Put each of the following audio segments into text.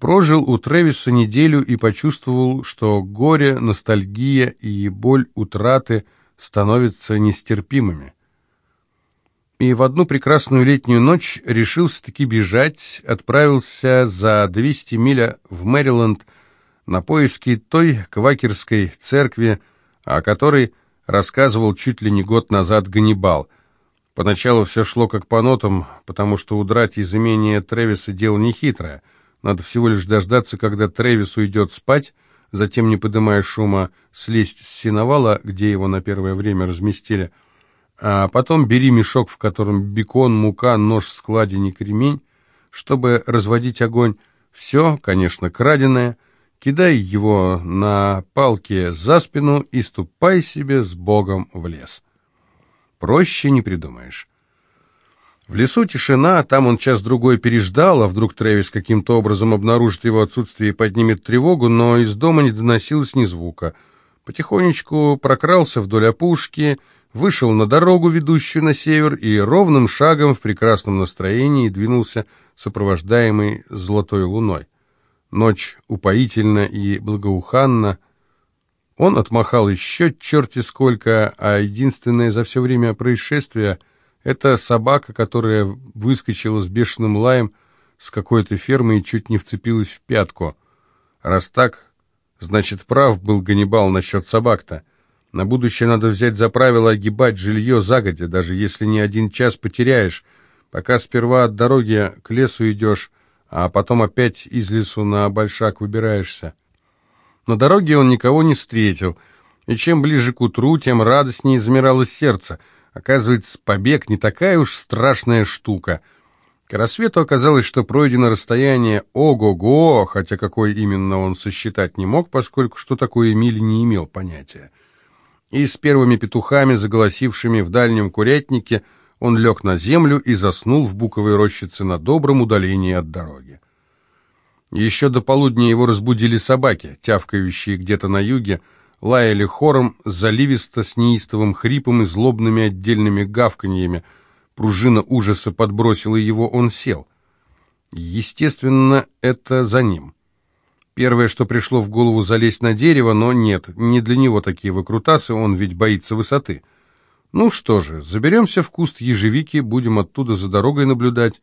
Прожил у Тревиса неделю и почувствовал, что горе, ностальгия и боль утраты становятся нестерпимыми. И в одну прекрасную летнюю ночь решился-таки бежать, отправился за 200 миль в Мэриленд на поиски той квакерской церкви, о которой рассказывал чуть ли не год назад Ганнибал. Поначалу все шло как по нотам, потому что удрать из имения Тревиса дело нехитрое — надо всего лишь дождаться, когда Трэвис уйдет спать, затем, не поднимая шума, слезть с сеновала, где его на первое время разместили, а потом бери мешок, в котором бекон, мука, нож, складенник, ремень, чтобы разводить огонь. Все, конечно, краденое. Кидай его на палке за спину и ступай себе с Богом в лес. Проще не придумаешь. В лесу тишина, там он час-другой переждал, а вдруг Трэвис каким-то образом обнаружит его отсутствие и поднимет тревогу, но из дома не доносилось ни звука. Потихонечку прокрался вдоль опушки, вышел на дорогу, ведущую на север, и ровным шагом в прекрасном настроении двинулся, сопровождаемый золотой луной. Ночь упоительна и благоуханна. Он отмахал еще черти сколько, а единственное за все время происшествия — это собака, которая выскочила с бешеным лаем с какой-то фермы и чуть не вцепилась в пятку. Раз так, значит, прав был Ганнибал насчет собак-то. На будущее надо взять за правило огибать жилье загодя, даже если не один час потеряешь, пока сперва от дороги к лесу идешь, а потом опять из лесу на большак выбираешься. На дороге он никого не встретил, и чем ближе к утру, тем радостнее замиралось сердце — Оказывается, побег не такая уж страшная штука. К рассвету оказалось, что пройдено расстояние ого-го, хотя какой именно он сосчитать не мог, поскольку что такое мили не имел понятия. И с первыми петухами, заголосившими в дальнем курятнике, он лег на землю и заснул в буковой рощице на добром удалении от дороги. Еще до полудня его разбудили собаки, тявкающие где-то на юге, лаяли хором, заливисто, с неистовым хрипом и злобными отдельными гавканьями. Пружина ужаса подбросила его, он сел. Естественно, это за ним. Первое, что пришло в голову, залезть на дерево, но нет, не для него такие выкрутасы, он ведь боится высоты. Ну что же, заберемся в куст ежевики, будем оттуда за дорогой наблюдать.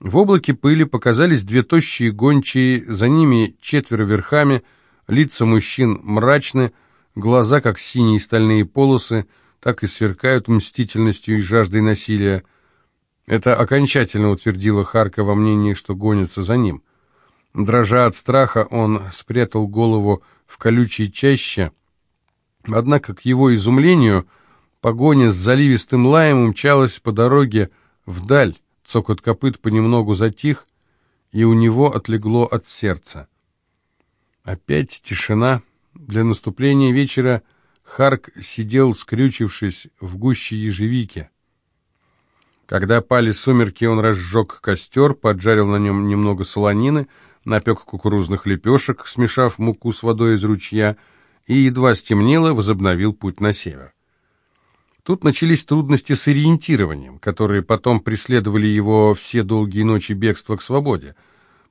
В облаке пыли показались две тощие гончие, за ними четверо верхами — Лица мужчин мрачны, глаза, как синие стальные полосы, так и сверкают мстительностью и жаждой насилия. Это окончательно утвердило Харка во мнении, что гонится за ним. Дрожа от страха, он спрятал голову в колючей чаще, однако, к его изумлению, погоня с заливистым лаем умчалась по дороге вдаль, цокот копыт понемногу затих, и у него отлегло от сердца. Опять тишина. Для наступления вечера Харк сидел, скрючившись в гуще ежевики. Когда пали сумерки, он разжег костер, поджарил на нем немного солонины, напек кукурузных лепешек, смешав муку с водой из ручья, и едва стемнело, возобновил путь на север. Тут начались трудности с ориентированием, которые потом преследовали его все долгие ночи бегства к свободе —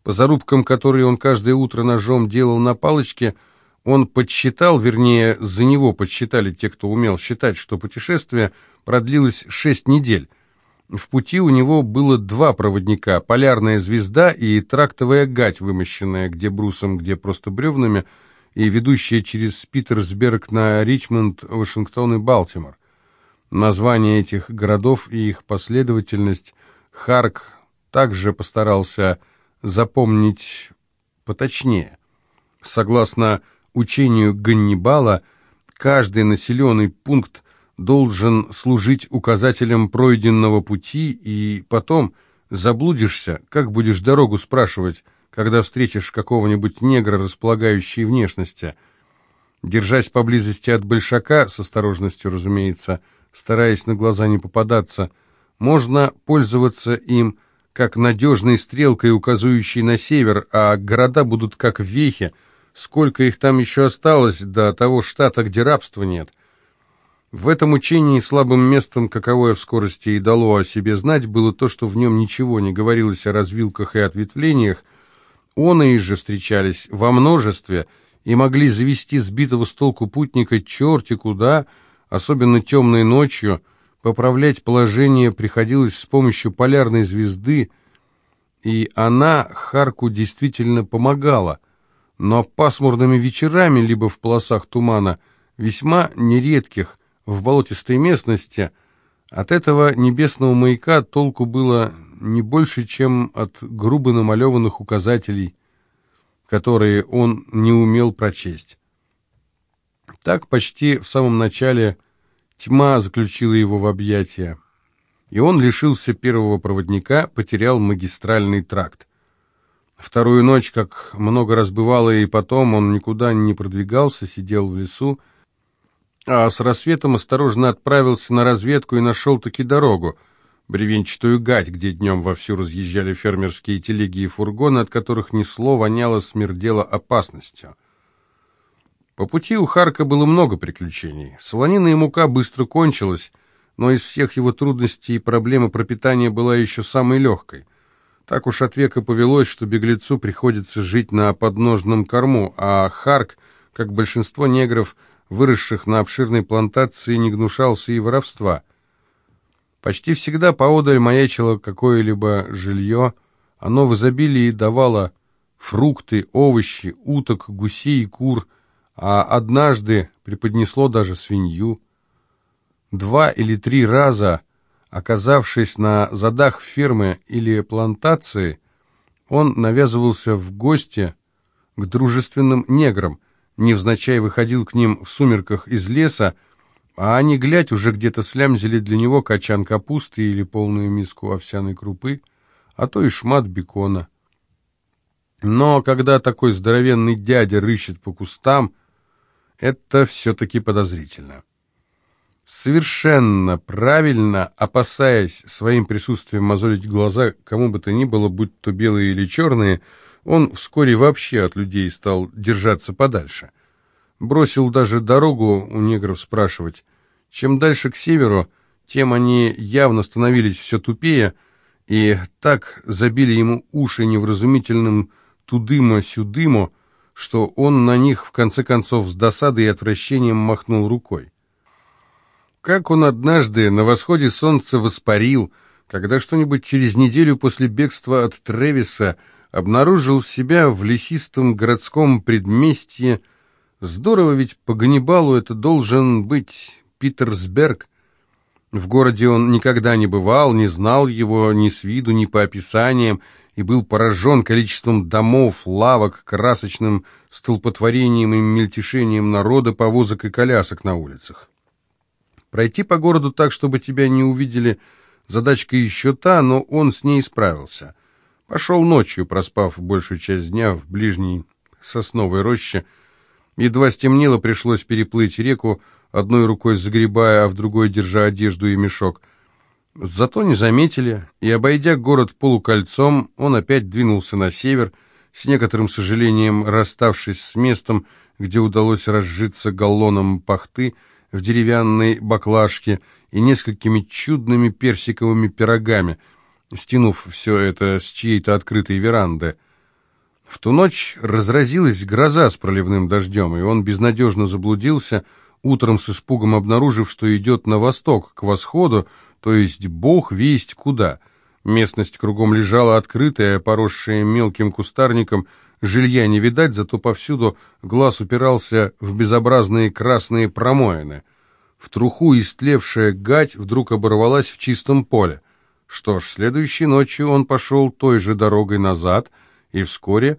по зарубкам, которые он каждое утро ножом делал на палочке, он подсчитал, вернее, за него подсчитали те, кто умел считать, что путешествие продлилось шесть недель. В пути у него было два проводника, полярная звезда и трактовая гать, вымощенная где брусом, где просто бревнами, и ведущая через Питерсберг на Ричмонд, Вашингтон и Балтимор. Названия этих городов и их последовательность Харк также постарался запомнить поточнее. Согласно учению Ганнибала, каждый населенный пункт должен служить указателем пройденного пути, и потом заблудишься, как будешь дорогу спрашивать, когда встретишь какого-нибудь негра, располагающей внешности. Держась поблизости от большака, с осторожностью, разумеется, стараясь на глаза не попадаться, можно пользоваться им – как надежной стрелкой, указывающей на север, а города будут как вехи. Сколько их там еще осталось до того штата, где рабства нет? В этом учении слабым местом, каковое в скорости и дало о себе знать, было то, что в нем ничего не говорилось о развилках и ответвлениях, Оные же встречались во множестве и могли завести сбитого с толку путника черти куда, особенно темной ночью, поправлять положение приходилось с помощью полярной звезды, и она Харку действительно помогала, но пасмурными вечерами, либо в полосах тумана, весьма нередких, в болотистой местности, от этого небесного маяка толку было не больше, чем от грубо намалеванных указателей, которые он не умел прочесть. Так почти в самом начале тьма заключила его в объятия, и он лишился первого проводника, потерял магистральный тракт. Вторую ночь, как много раз бывало, и потом он никуда не продвигался, сидел в лесу, а с рассветом осторожно отправился на разведку и нашел-таки дорогу — бревенчатую гать, где днем вовсю разъезжали фермерские телеги и фургоны, от которых несло, воняло, смердело опасностью. По пути у Харка было много приключений. Солонина и мука быстро кончилась, но из всех его трудностей и проблемы пропитания была еще самой легкой. Так уж от века повелось, что беглецу приходится жить на подножном корму, а Харк, как большинство негров, выросших на обширной плантации, не гнушался и воровства – Почти всегда поодаль маячило какое-либо жилье. Оно в изобилии давало фрукты, овощи, уток, гусей и кур, а однажды преподнесло даже свинью. Два или три раза, оказавшись на задах фермы или плантации, он навязывался в гости к дружественным неграм, невзначай выходил к ним в сумерках из леса, а они, глядь, уже где-то слямзили для него качан капусты или полную миску овсяной крупы, а то и шмат бекона. Но когда такой здоровенный дядя рыщет по кустам, это все-таки подозрительно. Совершенно правильно, опасаясь своим присутствием мозолить глаза кому бы то ни было, будь то белые или черные, он вскоре вообще от людей стал держаться подальше — Бросил даже дорогу у негров спрашивать. Чем дальше к северу, тем они явно становились все тупее, и так забили ему уши невразумительным тудымо-сюдымо, что он на них в конце концов с досадой и отвращением махнул рукой. Как он однажды на восходе солнца воспарил, когда что-нибудь через неделю после бегства от Тревиса обнаружил себя в лесистом городском предместье, Здорово ведь по Ганнибалу это должен быть Питерсберг. В городе он никогда не бывал, не знал его ни с виду, ни по описаниям, и был поражен количеством домов, лавок, красочным столпотворением и мельтешением народа, повозок и колясок на улицах. Пройти по городу так, чтобы тебя не увидели, задачка еще та, но он с ней справился. Пошел ночью, проспав большую часть дня в ближней сосновой роще, Едва стемнело, пришлось переплыть реку, одной рукой загребая, а в другой держа одежду и мешок. Зато не заметили, и, обойдя город полукольцом, он опять двинулся на север, с некоторым сожалением расставшись с местом, где удалось разжиться галлоном пахты в деревянной баклажке и несколькими чудными персиковыми пирогами, стянув все это с чьей-то открытой веранды. В ту ночь разразилась гроза с проливным дождем, и он безнадежно заблудился, утром с испугом обнаружив, что идет на восток, к восходу, то есть бог весть куда. Местность кругом лежала открытая, поросшая мелким кустарником, жилья не видать, зато повсюду глаз упирался в безобразные красные промоины. В труху истлевшая гать вдруг оборвалась в чистом поле. Что ж, следующей ночью он пошел той же дорогой назад — и вскоре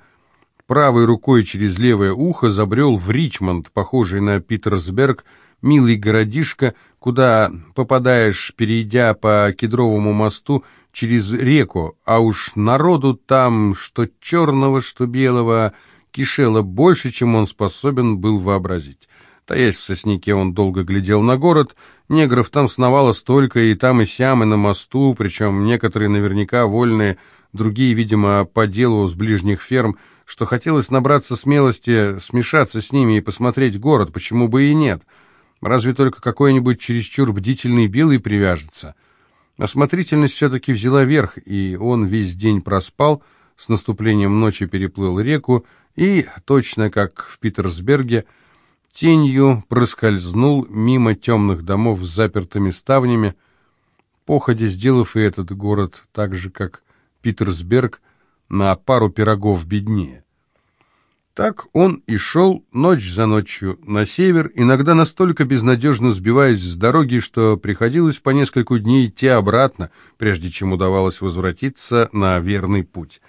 правой рукой через левое ухо забрел в Ричмонд, похожий на Питерсберг, милый городишко, куда попадаешь, перейдя по Кедровому мосту через реку, а уж народу там, что черного, что белого, кишело больше, чем он способен был вообразить. Таясь в сосняке, он долго глядел на город. Негров там сновало столько, и там, и сям, и на мосту, причем некоторые наверняка вольные, другие, видимо, по делу с ближних ферм, что хотелось набраться смелости, смешаться с ними и посмотреть город, почему бы и нет. Разве только какой-нибудь чересчур бдительный белый привяжется. Осмотрительность все-таки взяла верх, и он весь день проспал, с наступлением ночи переплыл реку и, точно как в Питерсберге, тенью проскользнул мимо темных домов с запертыми ставнями, походя сделав и этот город так же, как Питерсберг, на пару пирогов беднее. Так он и шел ночь за ночью на север, иногда настолько безнадежно сбиваясь с дороги, что приходилось по несколько дней идти обратно, прежде чем удавалось возвратиться на верный путь.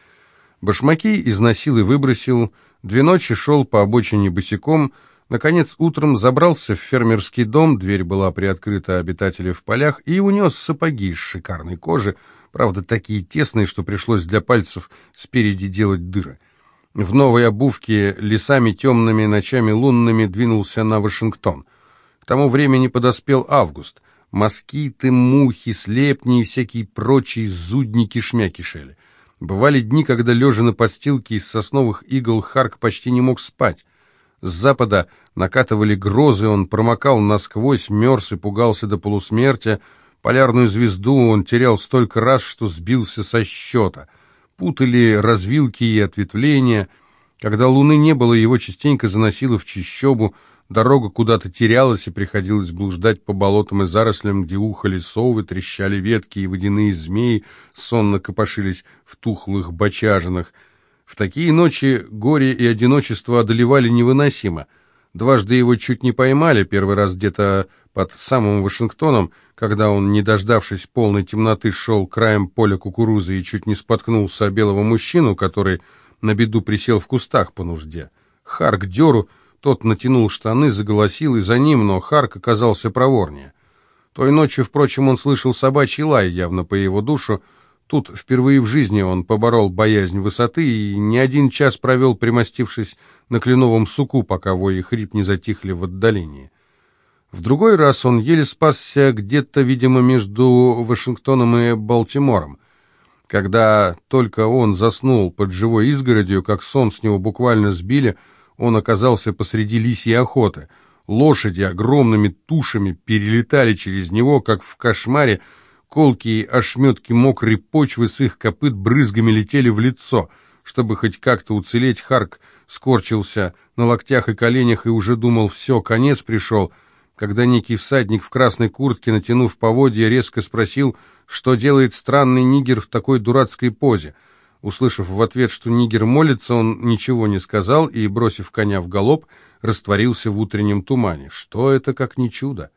Башмаки износил и выбросил, две ночи шел по обочине босиком, наконец утром забрался в фермерский дом, дверь была приоткрыта обитатели в полях, и унес сапоги из шикарной кожи, правда такие тесные, что пришлось для пальцев спереди делать дыры. В новой обувке лесами темными, ночами лунными двинулся на Вашингтон. К тому времени подоспел август. Москиты, мухи, слепни и всякие прочие зудники шмя кишели. Бывали дни, когда, лежа на подстилке из сосновых игл, Харк почти не мог спать. С запада накатывали грозы, он промокал насквозь, мерз и пугался до полусмерти. Полярную звезду он терял столько раз, что сбился со счета — путали развилки и ответвления. Когда луны не было, его частенько заносило в чищобу, дорога куда-то терялась, и приходилось блуждать по болотам и зарослям, где ухали совы, трещали ветки, и водяные змеи сонно копошились в тухлых бочажинах. В такие ночи горе и одиночество одолевали невыносимо. Дважды его чуть не поймали, первый раз где-то под самым Вашингтоном, когда он, не дождавшись полной темноты, шел краем поля кукурузы и чуть не споткнулся о белого мужчину, который на беду присел в кустах по нужде. Харк деру, тот натянул штаны, заголосил и за ним, но Харк оказался проворнее. Той ночью, впрочем, он слышал собачий лай, явно по его душу. Тут впервые в жизни он поборол боязнь высоты и не один час провел, примостившись на кленовом суку, пока вой и хрип не затихли в отдалении. В другой раз он еле спасся где-то, видимо, между Вашингтоном и Балтимором. Когда только он заснул под живой изгородью, как сон с него буквально сбили, он оказался посреди лисьей охоты. Лошади огромными тушами перелетали через него, как в кошмаре, колкие ошметки мокрой почвы с их копыт брызгами летели в лицо. Чтобы хоть как-то уцелеть, Харк скорчился на локтях и коленях и уже думал, все, конец пришел — когда некий всадник в красной куртке, натянув поводья, резко спросил, что делает странный нигер в такой дурацкой позе. Услышав в ответ, что нигер молится, он ничего не сказал и, бросив коня в галоп, растворился в утреннем тумане. Что это, как не чудо?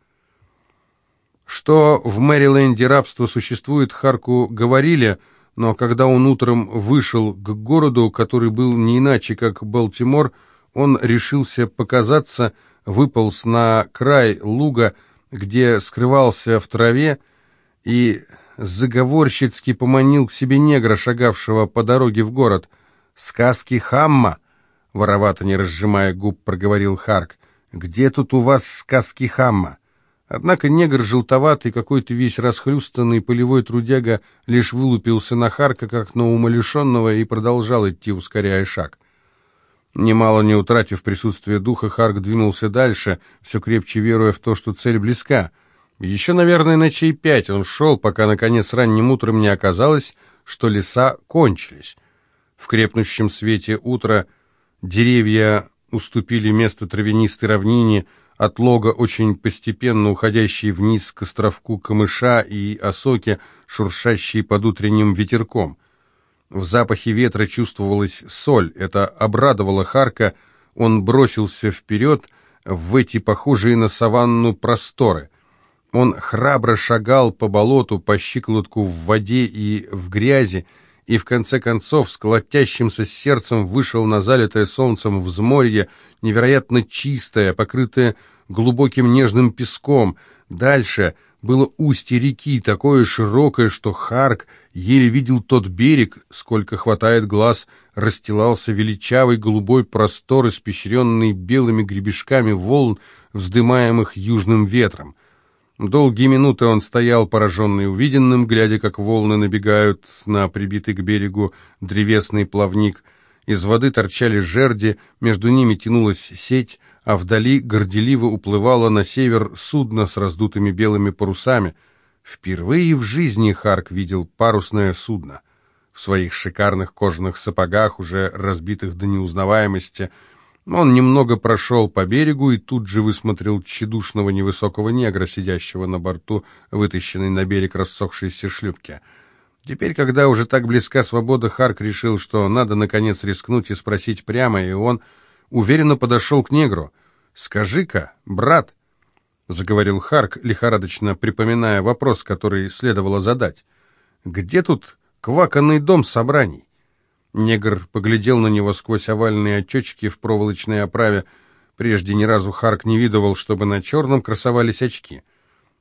Что в Мэриленде рабство существует, Харку говорили, но когда он утром вышел к городу, который был не иначе, как Балтимор, он решился показаться выполз на край луга, где скрывался в траве, и заговорщицки поманил к себе негра, шагавшего по дороге в город. «Сказки Хамма!» — воровато не разжимая губ, проговорил Харк. «Где тут у вас сказки Хамма?» Однако негр желтоватый, какой-то весь расхлюстанный полевой трудяга, лишь вылупился на Харка, как на умалишенного, и продолжал идти, ускоряя шаг. Немало не утратив присутствие духа, Харк двинулся дальше, все крепче веруя в то, что цель близка. Еще, наверное, ночей пять он шел, пока, наконец, ранним утром не оказалось, что леса кончились. В крепнущем свете утра деревья уступили место травянистой равнине, от лога, очень постепенно уходящей вниз к островку камыша и осоке, шуршащей под утренним ветерком. В запахе ветра чувствовалась соль, это обрадовало Харка, он бросился вперед в эти похожие на саванну просторы. Он храбро шагал по болоту, по щиколотку в воде и в грязи, и в конце концов с колотящимся сердцем вышел на залитое солнцем взморье, невероятно чистое, покрытое глубоким нежным песком. Дальше было устье реки, такое широкое, что Харк еле видел тот берег, сколько хватает глаз, расстилался величавый голубой простор, испещренный белыми гребешками волн, вздымаемых южным ветром. Долгие минуты он стоял, пораженный увиденным, глядя, как волны набегают на прибитый к берегу древесный плавник. Из воды торчали жерди, между ними тянулась сеть, а вдали горделиво уплывало на север судно с раздутыми белыми парусами. Впервые в жизни Харк видел парусное судно. в своих шикарных кожаных сапогах, уже разбитых до неузнаваемости. Он немного прошел по берегу и тут же высмотрел тщедушного невысокого негра, сидящего на борту, вытащенной на берег рассохшейся шлюпки. Теперь, когда уже так близка свобода, Харк решил, что надо наконец рискнуть и спросить прямо, и он уверенно подошел к негру. «Скажи-ка, брат», — заговорил Харк, лихорадочно припоминая вопрос, который следовало задать, — «где тут кваканный дом собраний. Негр поглядел на него сквозь овальные очечки в проволочной оправе. Прежде ни разу Харк не видывал, чтобы на черном красовались очки.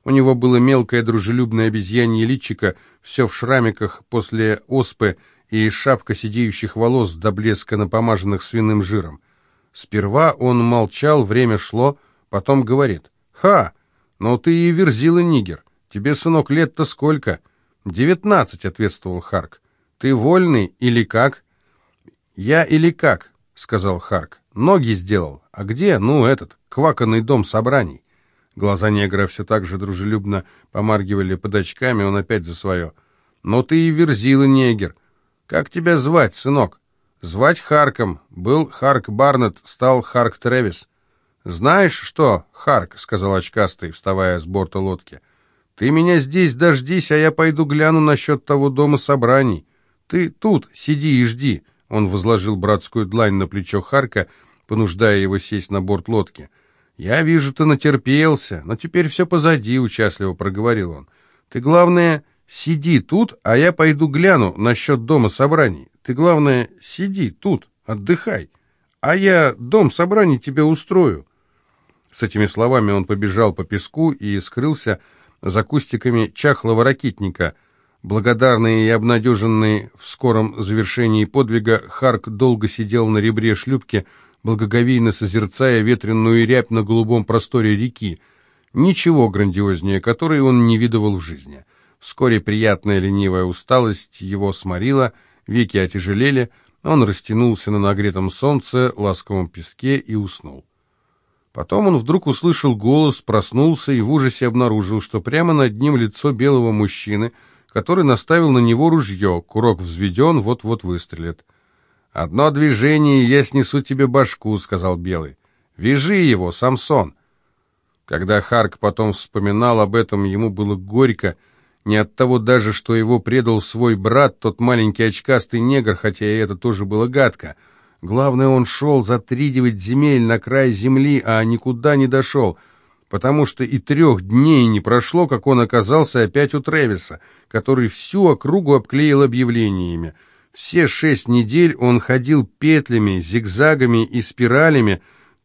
У него было мелкое дружелюбное обезьянье личико, все в шрамиках после оспы и шапка сидеющих волос до блеска напомаженных свиным жиром. Сперва он молчал, время шло, потом говорит. «Ха! Ну ты и верзила, нигер. Тебе, сынок, лет-то сколько?» «Девятнадцать», — ответствовал Харк. «Ты вольный или как?» «Я или как?» — сказал Харк. «Ноги сделал. А где? Ну, этот, кваканный дом собраний». Глаза негра все так же дружелюбно помаргивали под очками, он опять за свое. «Ну ты и верзила, негер. Как тебя звать, сынок?» «Звать Харком. Был Харк Барнетт, стал Харк Тревис». «Знаешь что, Харк?» — сказал очкастый, вставая с борта лодки. Ты меня здесь дождись, а я пойду гляну насчет того дома собраний. Ты тут сиди и жди. Он возложил братскую длань на плечо Харка, понуждая его сесть на борт лодки. «Я вижу, ты натерпелся, но теперь все позади», — участливо проговорил он. «Ты, главное, сиди тут, а я пойду гляну насчет дома собраний. Ты, главное, сиди тут, отдыхай, а я дом собраний тебе устрою». С этими словами он побежал по песку и скрылся, — за кустиками чахлого ракитника. Благодарный и обнадеженный в скором завершении подвига, Харк долго сидел на ребре шлюпки, благоговейно созерцая ветреную рябь на голубом просторе реки. Ничего грандиознее, которой он не видывал в жизни. Вскоре приятная ленивая усталость его сморила, веки отяжелели, он растянулся на нагретом солнце, ласковом песке и уснул. Потом он вдруг услышал голос, проснулся и в ужасе обнаружил, что прямо над ним лицо белого мужчины, который наставил на него ружье. Курок взведен, вот-вот выстрелит. «Одно движение, и я снесу тебе башку», — сказал Белый. «Вяжи его, Самсон». Когда Харк потом вспоминал об этом, ему было горько, не от того даже, что его предал свой брат, тот маленький очкастый негр, хотя и это тоже было гадко — Главное, он шел за три девять земель на край земли, а никуда не дошел, потому что и трех дней не прошло, как он оказался опять у Тревиса, который всю округу обклеил объявлениями. Все шесть недель он ходил петлями, зигзагами и спиралями,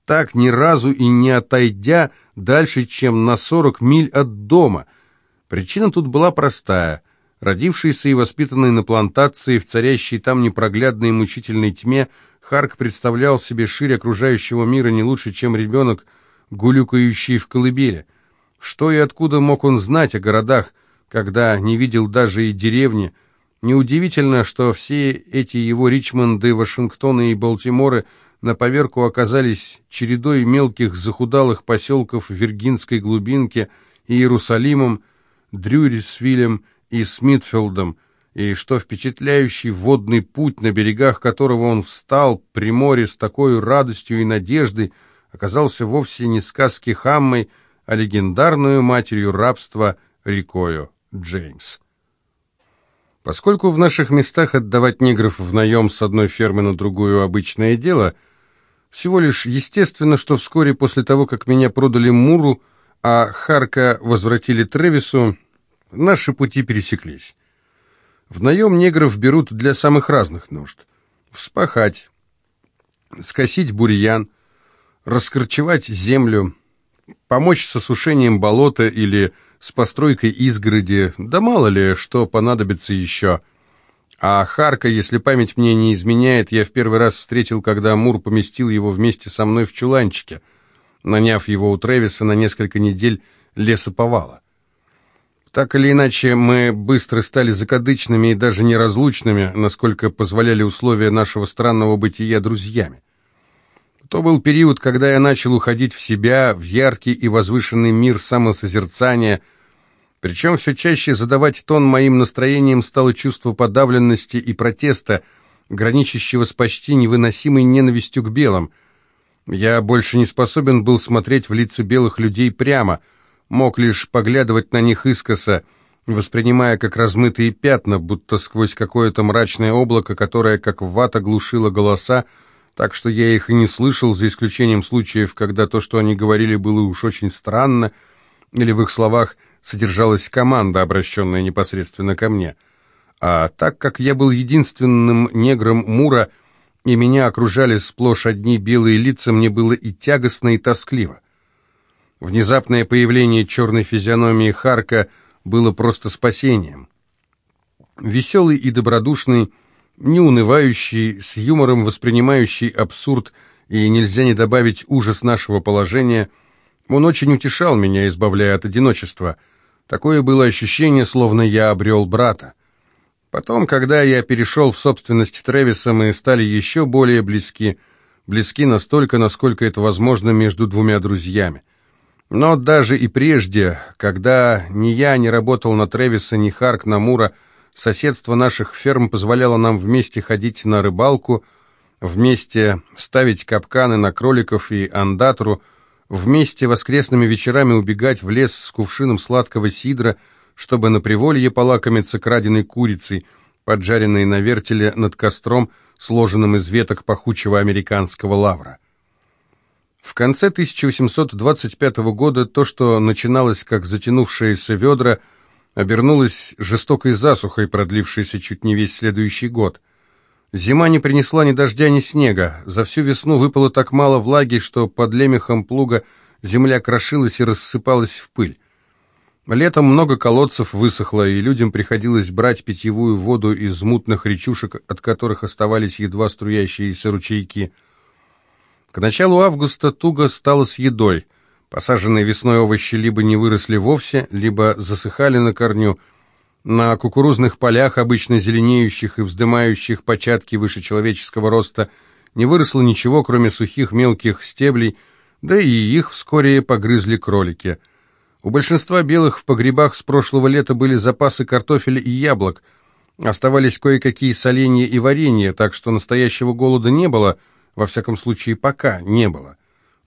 так ни разу и не отойдя дальше, чем на сорок миль от дома. Причина тут была простая. Родившийся и воспитанный на плантации, в царящей там непроглядной и мучительной тьме, Харк представлял себе ширь окружающего мира не лучше, чем ребенок, гулюкающий в колыбели. Что и откуда мог он знать о городах, когда не видел даже и деревни? Неудивительно, что все эти его Ричмонды, Вашингтоны и Балтиморы на поверку оказались чередой мелких захудалых поселков Виргинской глубинке, Иерусалимом, Дрюрисвиллем и Смитфилдом – и что впечатляющий водный путь, на берегах которого он встал при море с такой радостью и надеждой, оказался вовсе не сказки Хаммой, а легендарную матерью рабства рекою Джеймс. Поскольку в наших местах отдавать негров в наем с одной фермы на другую обычное дело, всего лишь естественно, что вскоре после того, как меня продали Муру, а Харка возвратили Тревису, наши пути пересеклись. В наем негров берут для самых разных нужд. Вспахать, скосить бурьян, раскорчевать землю, помочь с осушением болота или с постройкой изгороди, да мало ли, что понадобится еще. А Харка, если память мне не изменяет, я в первый раз встретил, когда Мур поместил его вместе со мной в чуланчике, наняв его у Тревиса на несколько недель лесоповала. Так или иначе, мы быстро стали закадычными и даже неразлучными, насколько позволяли условия нашего странного бытия друзьями. То был период, когда я начал уходить в себя, в яркий и возвышенный мир самосозерцания, Причем все чаще задавать тон моим настроением стало чувство подавленности и протеста, граничащего с почти невыносимой ненавистью к белым. Я больше не способен был смотреть в лица белых людей прямо, мог лишь поглядывать на них искоса, воспринимая как размытые пятна, будто сквозь какое-то мрачное облако, которое как вата глушило голоса, так что я их и не слышал, за исключением случаев, когда то, что они говорили, было уж очень странно, или в их словах содержалась команда, обращенная непосредственно ко мне. А так как я был единственным негром Мура, и меня окружали сплошь одни белые лица, мне было и тягостно, и тоскливо. Внезапное появление черной физиономии Харка было просто спасением. Веселый и добродушный, неунывающий, с юмором воспринимающий абсурд, и нельзя не добавить ужас нашего положения, он очень утешал меня, избавляя от одиночества. Такое было ощущение, словно я обрел брата. Потом, когда я перешел в собственность Тревиса, мы стали еще более близки, близки настолько, насколько это возможно между двумя друзьями. Но даже и прежде, когда ни я не работал на Тревиса, ни Харк на Мура, соседство наших ферм позволяло нам вместе ходить на рыбалку, вместе ставить капканы на кроликов и андатру, вместе воскресными вечерами убегать в лес с кувшином сладкого сидра, чтобы на приволье полакомиться краденой курицей, поджаренной на вертеле над костром, сложенным из веток пахучего американского лавра. В конце 1825 года то, что начиналось как затянувшиеся ведра, обернулось жестокой засухой, продлившейся чуть не весь следующий год. Зима не принесла ни дождя, ни снега. За всю весну выпало так мало влаги, что под лемехом плуга земля крошилась и рассыпалась в пыль. Летом много колодцев высохло, и людям приходилось брать питьевую воду из мутных речушек, от которых оставались едва струящиеся ручейки – к началу августа туго стало с едой. Посаженные весной овощи либо не выросли вовсе, либо засыхали на корню. На кукурузных полях, обычно зеленеющих и вздымающих початки выше человеческого роста, не выросло ничего, кроме сухих мелких стеблей, да и их вскоре погрызли кролики. У большинства белых в погребах с прошлого лета были запасы картофеля и яблок. Оставались кое-какие соленья и варенья, так что настоящего голода не было – во всяком случае пока, не было.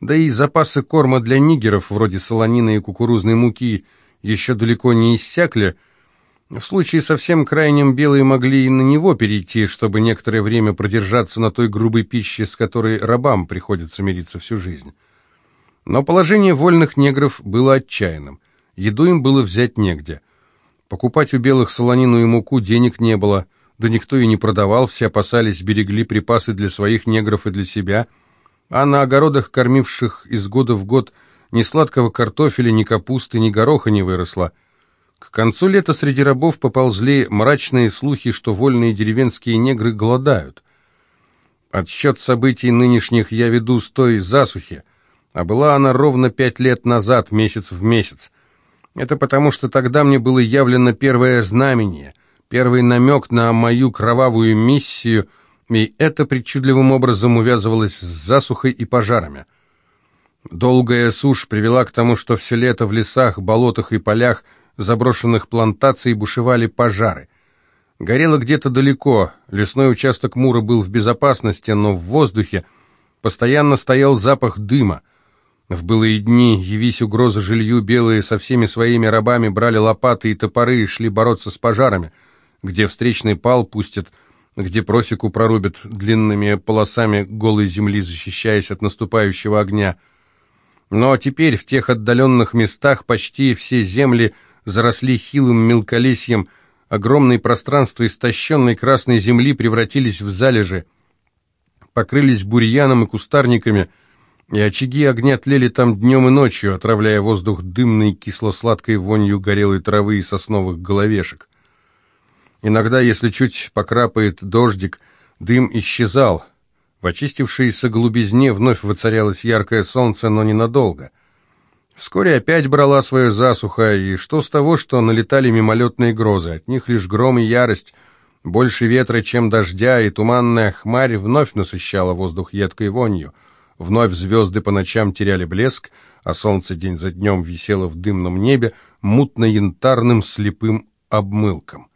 Да и запасы корма для нигеров, вроде солонины и кукурузной муки, еще далеко не иссякли. В случае совсем крайним белые могли и на него перейти, чтобы некоторое время продержаться на той грубой пище, с которой рабам приходится мириться всю жизнь. Но положение вольных негров было отчаянным. Еду им было взять негде. Покупать у белых солонину и муку денег не было – да никто и не продавал, все опасались, берегли припасы для своих негров и для себя, а на огородах, кормивших из года в год, ни сладкого картофеля, ни капусты, ни гороха не выросло. К концу лета среди рабов поползли мрачные слухи, что вольные деревенские негры голодают. Отсчет событий нынешних я веду с той засухи, а была она ровно пять лет назад, месяц в месяц. Это потому, что тогда мне было явлено первое знамение — первый намек на мою кровавую миссию, и это причудливым образом увязывалось с засухой и пожарами. Долгая сушь привела к тому, что все лето в лесах, болотах и полях заброшенных плантаций бушевали пожары. Горело где-то далеко, лесной участок Мура был в безопасности, но в воздухе постоянно стоял запах дыма. В былые дни, явись угроза жилью, белые со всеми своими рабами брали лопаты и топоры и шли бороться с пожарами — где встречный пал пустят, где просеку прорубят длинными полосами голой земли, защищаясь от наступающего огня. Но теперь в тех отдаленных местах почти все земли заросли хилым мелколесьем, огромные пространства истощенной красной земли превратились в залежи, покрылись бурьяном и кустарниками, и очаги огня тлели там днем и ночью, отравляя воздух дымной кисло-сладкой вонью горелой травы и сосновых головешек. Иногда, если чуть покрапает дождик, дым исчезал. В очистившейся глубизне вновь воцарялось яркое солнце, но ненадолго. Вскоре опять брала свою засуха, и что с того, что налетали мимолетные грозы? От них лишь гром и ярость, больше ветра, чем дождя, и туманная хмарь вновь насыщала воздух едкой вонью. Вновь звезды по ночам теряли блеск, а солнце день за днем висело в дымном небе мутно-янтарным слепым обмылком.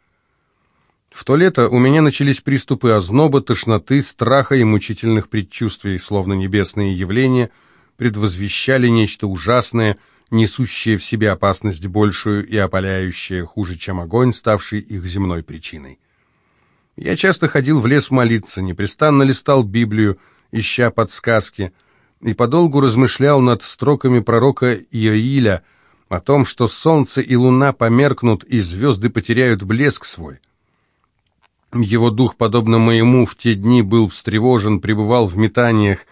В то лето у меня начались приступы озноба, тошноты, страха и мучительных предчувствий, словно небесные явления предвозвещали нечто ужасное, несущее в себе опасность большую и опаляющее хуже, чем огонь, ставший их земной причиной. Я часто ходил в лес молиться, непрестанно листал Библию, ища подсказки, и подолгу размышлял над строками пророка Иоиля о том, что солнце и луна померкнут, и звезды потеряют блеск свой. Его дух, подобно моему, в те дни был встревожен, пребывал в метаниях,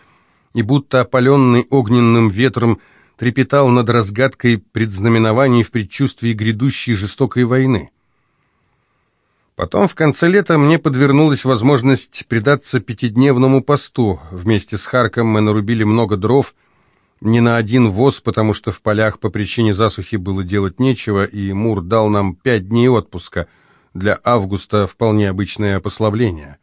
и будто опаленный огненным ветром трепетал над разгадкой предзнаменований в предчувствии грядущей жестокой войны. Потом в конце лета мне подвернулась возможность предаться пятидневному посту. Вместе с Харком мы нарубили много дров, не на один воз, потому что в полях по причине засухи было делать нечего, и Мур дал нам пять дней отпуска — для Августа вполне обычное послабление.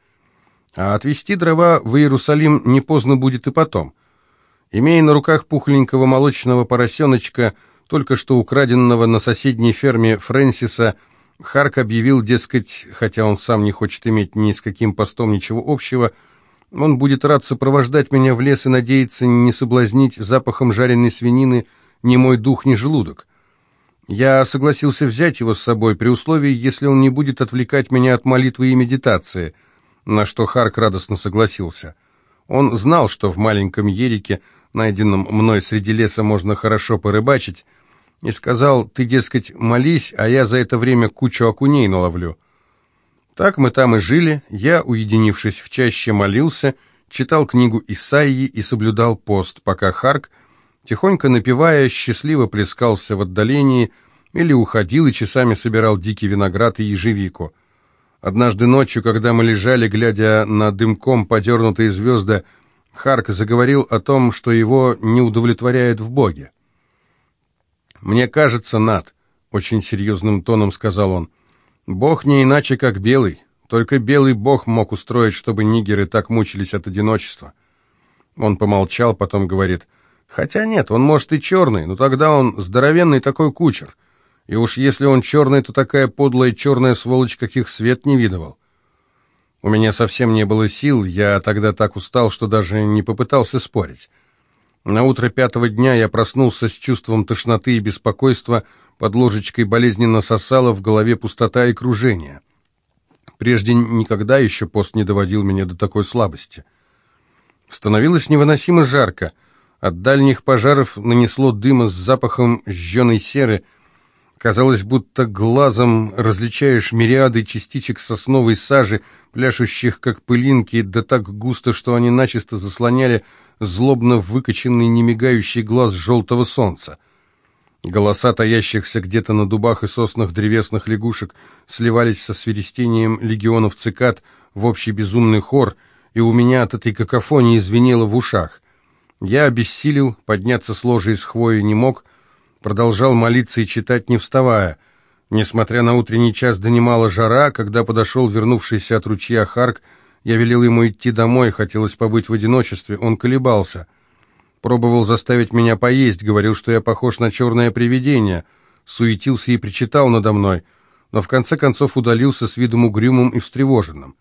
А отвезти дрова в Иерусалим не поздно будет и потом. Имея на руках пухленького молочного поросеночка, только что украденного на соседней ферме Фрэнсиса, Харк объявил, дескать, хотя он сам не хочет иметь ни с каким постом ничего общего, он будет рад сопровождать меня в лес и надеется не соблазнить запахом жареной свинины ни мой дух, ни желудок. Я согласился взять его с собой при условии, если он не будет отвлекать меня от молитвы и медитации, на что Харк радостно согласился. Он знал, что в маленьком ерике, найденном мной среди леса, можно хорошо порыбачить, и сказал, ты, дескать, молись, а я за это время кучу окуней наловлю. Так мы там и жили, я, уединившись в чаще, молился, читал книгу Исаии и соблюдал пост, пока Харк тихонько напевая, счастливо плескался в отдалении или уходил и часами собирал дикий виноград и ежевику. Однажды ночью, когда мы лежали, глядя на дымком подернутые звезды, Харк заговорил о том, что его не удовлетворяет в Боге. «Мне кажется, Над», — очень серьезным тоном сказал он, — «Бог не иначе, как белый. Только белый Бог мог устроить, чтобы нигеры так мучились от одиночества». Он помолчал, потом говорит, Хотя нет, он может и черный, но тогда он здоровенный такой кучер. И уж если он черный, то такая подлая черная сволочь, каких свет не видывал. У меня совсем не было сил, я тогда так устал, что даже не попытался спорить. На утро пятого дня я проснулся с чувством тошноты и беспокойства, под ложечкой болезненно сосало, в голове пустота и кружение. Прежде никогда еще пост не доводил меня до такой слабости. Становилось невыносимо жарко — от дальних пожаров нанесло дыма с запахом жженой серы. Казалось, будто глазом различаешь мириады частичек сосновой сажи, пляшущих как пылинки, да так густо, что они начисто заслоняли злобно выкоченный немигающий глаз желтого солнца. Голоса таящихся где-то на дубах и соснах древесных лягушек сливались со свиристением легионов цикад в общий безумный хор, и у меня от этой какофонии звенело в ушах. Я обессилел, подняться с ложа из хвои не мог, продолжал молиться и читать, не вставая. Несмотря на утренний час донимала жара, когда подошел вернувшийся от ручья Харк, я велел ему идти домой, хотелось побыть в одиночестве, он колебался. Пробовал заставить меня поесть, говорил, что я похож на черное привидение, суетился и причитал надо мной, но в конце концов удалился с видом угрюмым и встревоженным.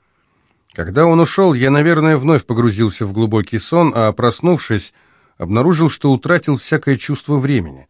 Когда он ушел, я, наверное, вновь погрузился в глубокий сон, а, проснувшись, обнаружил, что утратил всякое чувство времени.